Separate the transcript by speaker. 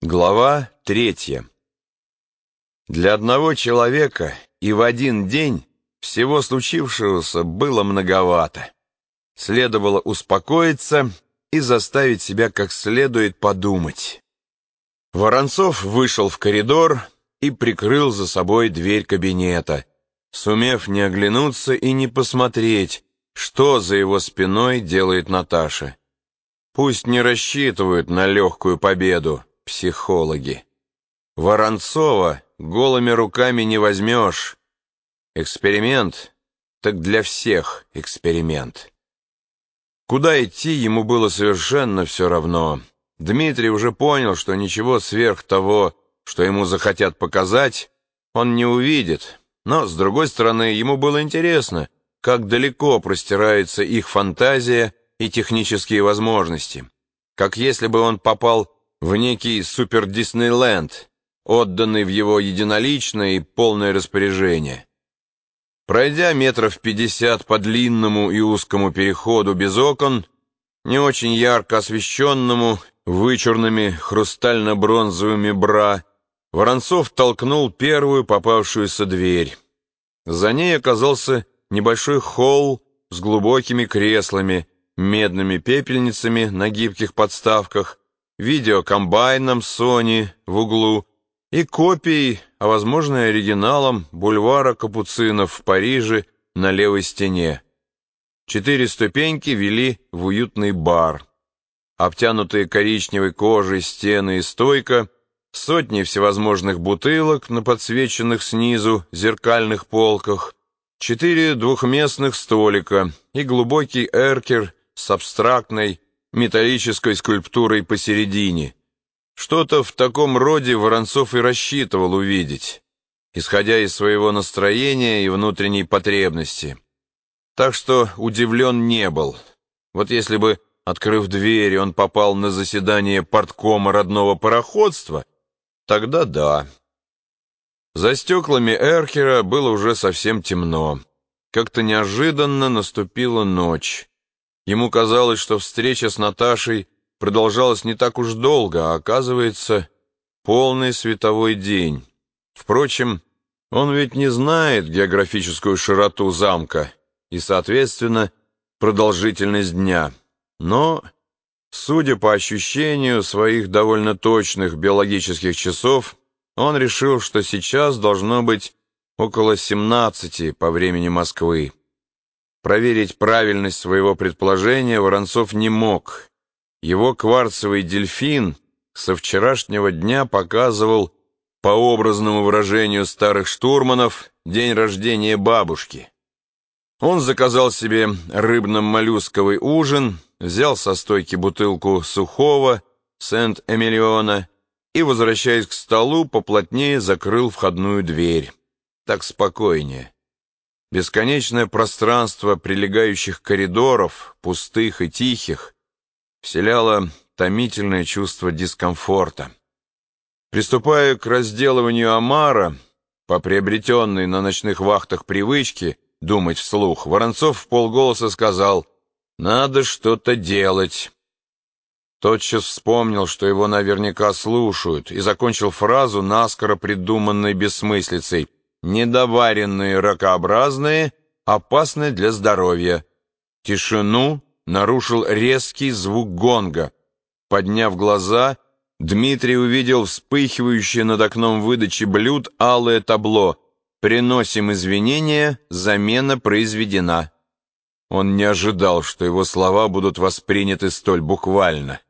Speaker 1: Глава третья. Для одного человека и в один день всего случившегося было многовато. Следовало успокоиться и заставить себя как следует подумать. Воронцов вышел в коридор и прикрыл за собой дверь кабинета, сумев не оглянуться и не посмотреть, что за его спиной делает Наташа. Пусть не рассчитывают на легкую победу психологи. Воронцова голыми руками не возьмешь. Эксперимент, так для всех эксперимент. Куда идти ему было совершенно все равно. Дмитрий уже понял, что ничего сверх того, что ему захотят показать, он не увидит. Но, с другой стороны, ему было интересно, как далеко простирается их фантазия и технические возможности. Как если бы он попал в некий супер-Диснейленд, отданный в его единоличное и полное распоряжение. Пройдя метров пятьдесят по длинному и узкому переходу без окон, не очень ярко освещенному вычурными хрустально-бронзовыми бра, Воронцов толкнул первую попавшуюся дверь. За ней оказался небольшой холл с глубокими креслами, медными пепельницами на гибких подставках, видеокомбайном Sony в углу и копией, а возможно и оригиналом, бульвара Капуцинов в Париже на левой стене. Четыре ступеньки вели в уютный бар. Обтянутые коричневой кожей стены и стойка, сотни всевозможных бутылок на подсвеченных снизу зеркальных полках, четыре двухместных столика и глубокий эркер с абстрактной металлической скульптурой посередине. Что-то в таком роде Воронцов и рассчитывал увидеть, исходя из своего настроения и внутренней потребности. Так что удивлен не был. Вот если бы, открыв дверь, он попал на заседание порткома родного пароходства, тогда да. За стеклами Эркера было уже совсем темно. Как-то неожиданно наступила ночь. Ему казалось, что встреча с Наташей продолжалась не так уж долго, а оказывается, полный световой день. Впрочем, он ведь не знает географическую широту замка и, соответственно, продолжительность дня. Но, судя по ощущению своих довольно точных биологических часов, он решил, что сейчас должно быть около 17 по времени Москвы. Проверить правильность своего предположения Воронцов не мог. Его кварцевый дельфин со вчерашнего дня показывал, по образному выражению старых штурманов, день рождения бабушки. Он заказал себе рыбно-моллюсковый ужин, взял со стойки бутылку сухого Сент-Эмилиона и, возвращаясь к столу, поплотнее закрыл входную дверь. Так спокойнее. Бесконечное пространство прилегающих коридоров, пустых и тихих, вселяло томительное чувство дискомфорта. Приступая к разделыванию омара, по приобретенной на ночных вахтах привычке думать вслух, Воронцов в полголоса сказал «Надо что-то делать». Тотчас вспомнил, что его наверняка слушают, и закончил фразу, наскоро придуманной бессмыслицей недоваренные ракообразные, опасны для здоровья. Тишину нарушил резкий звук гонга. Подняв глаза, Дмитрий увидел вспыхивающее над окном выдачи блюд алое табло «Приносим извинения, замена произведена». Он не ожидал, что его слова будут восприняты столь буквально.